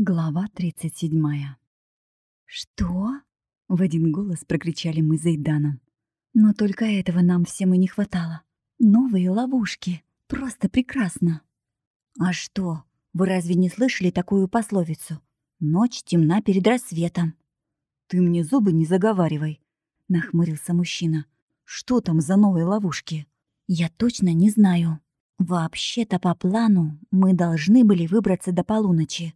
Глава 37. «Что?» — в один голос прокричали мы за Иданом. Но только этого нам всем и не хватало. Новые ловушки. Просто прекрасно. «А что, вы разве не слышали такую пословицу? Ночь темна перед рассветом». «Ты мне зубы не заговаривай», — нахмурился мужчина. «Что там за новые ловушки?» «Я точно не знаю. Вообще-то по плану мы должны были выбраться до полуночи,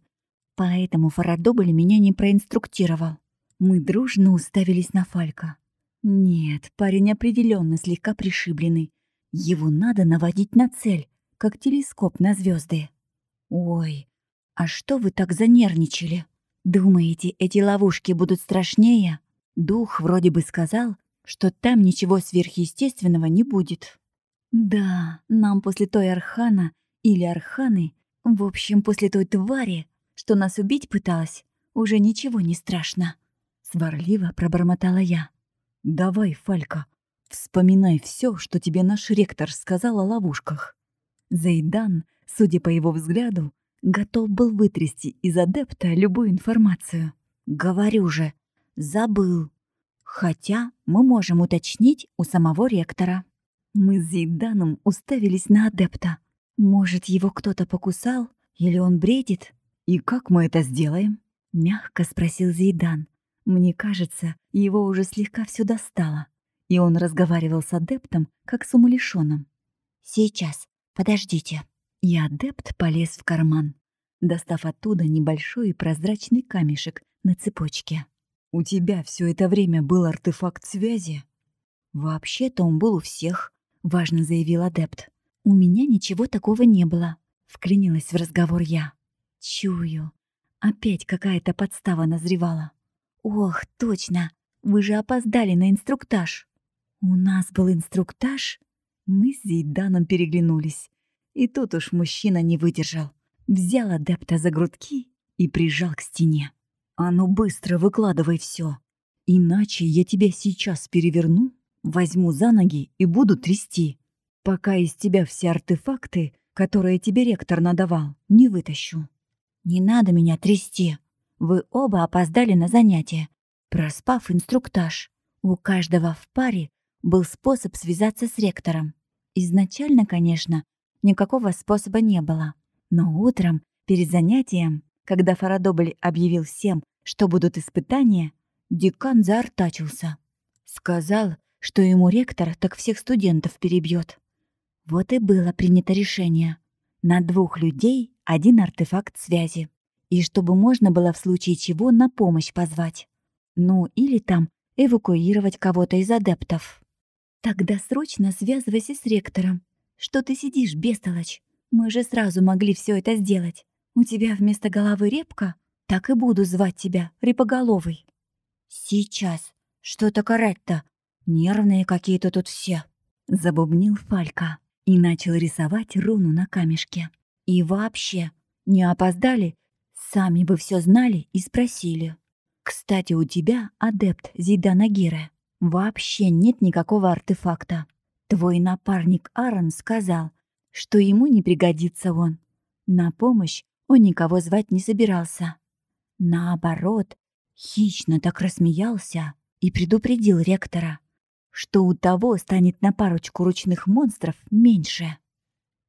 Поэтому Фарадобль меня не проинструктировал. Мы дружно уставились на Фалька. Нет, парень определенно слегка пришибленный. Его надо наводить на цель, как телескоп на звезды. Ой, а что вы так занервничали? Думаете, эти ловушки будут страшнее? Дух вроде бы сказал, что там ничего сверхъестественного не будет. Да, нам после той Архана или Арханы, в общем, после той твари, что нас убить пыталась, уже ничего не страшно. Сварливо пробормотала я. «Давай, Фалька, вспоминай все, что тебе наш ректор сказал о ловушках». Зайдан, судя по его взгляду, готов был вытрясти из адепта любую информацию. «Говорю же, забыл. Хотя мы можем уточнить у самого ректора». Мы с Зейданом уставились на адепта. Может, его кто-то покусал? Или он бредит? «И как мы это сделаем?» — мягко спросил Зейдан. Мне кажется, его уже слегка все достало, и он разговаривал с адептом, как с умалишенным. «Сейчас, подождите». И адепт полез в карман, достав оттуда небольшой прозрачный камешек на цепочке. «У тебя все это время был артефакт связи?» «Вообще-то он был у всех», — важно заявил адепт. «У меня ничего такого не было», — вклинилась в разговор я. Чую. Опять какая-то подстава назревала. Ох, точно. Вы же опоздали на инструктаж. У нас был инструктаж? Мы с Зейданом переглянулись. И тут уж мужчина не выдержал. Взял адепта за грудки и прижал к стене. «А ну быстро выкладывай все, Иначе я тебя сейчас переверну, возьму за ноги и буду трясти, пока из тебя все артефакты, которые тебе ректор надавал, не вытащу». «Не надо меня трясти. Вы оба опоздали на занятие, проспав инструктаж. У каждого в паре был способ связаться с ректором. Изначально, конечно, никакого способа не было. Но утром, перед занятием, когда Фарадобль объявил всем, что будут испытания, декан заортачился. Сказал, что ему ректор так всех студентов перебьет. Вот и было принято решение. На двух людей один артефакт связи. И чтобы можно было в случае чего на помощь позвать. Ну, или там эвакуировать кого-то из адептов. Тогда срочно связывайся с ректором. Что ты сидишь, бестолочь? Мы же сразу могли все это сделать. У тебя вместо головы репка? Так и буду звать тебя, репоголовый. Сейчас. Что-то карать-то? Нервные какие-то тут все. Забубнил Фалька и начал рисовать руну на камешке. И вообще, не опоздали? Сами бы все знали и спросили. Кстати, у тебя, адепт Зидана Гира, вообще нет никакого артефакта. Твой напарник Аарон сказал, что ему не пригодится он. На помощь он никого звать не собирался. Наоборот, хищно так рассмеялся и предупредил ректора, что у того станет на парочку ручных монстров меньше.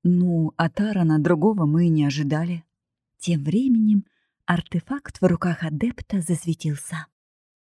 Ну, от Арана другого мы и не ожидали. Тем временем артефакт в руках адепта засветился.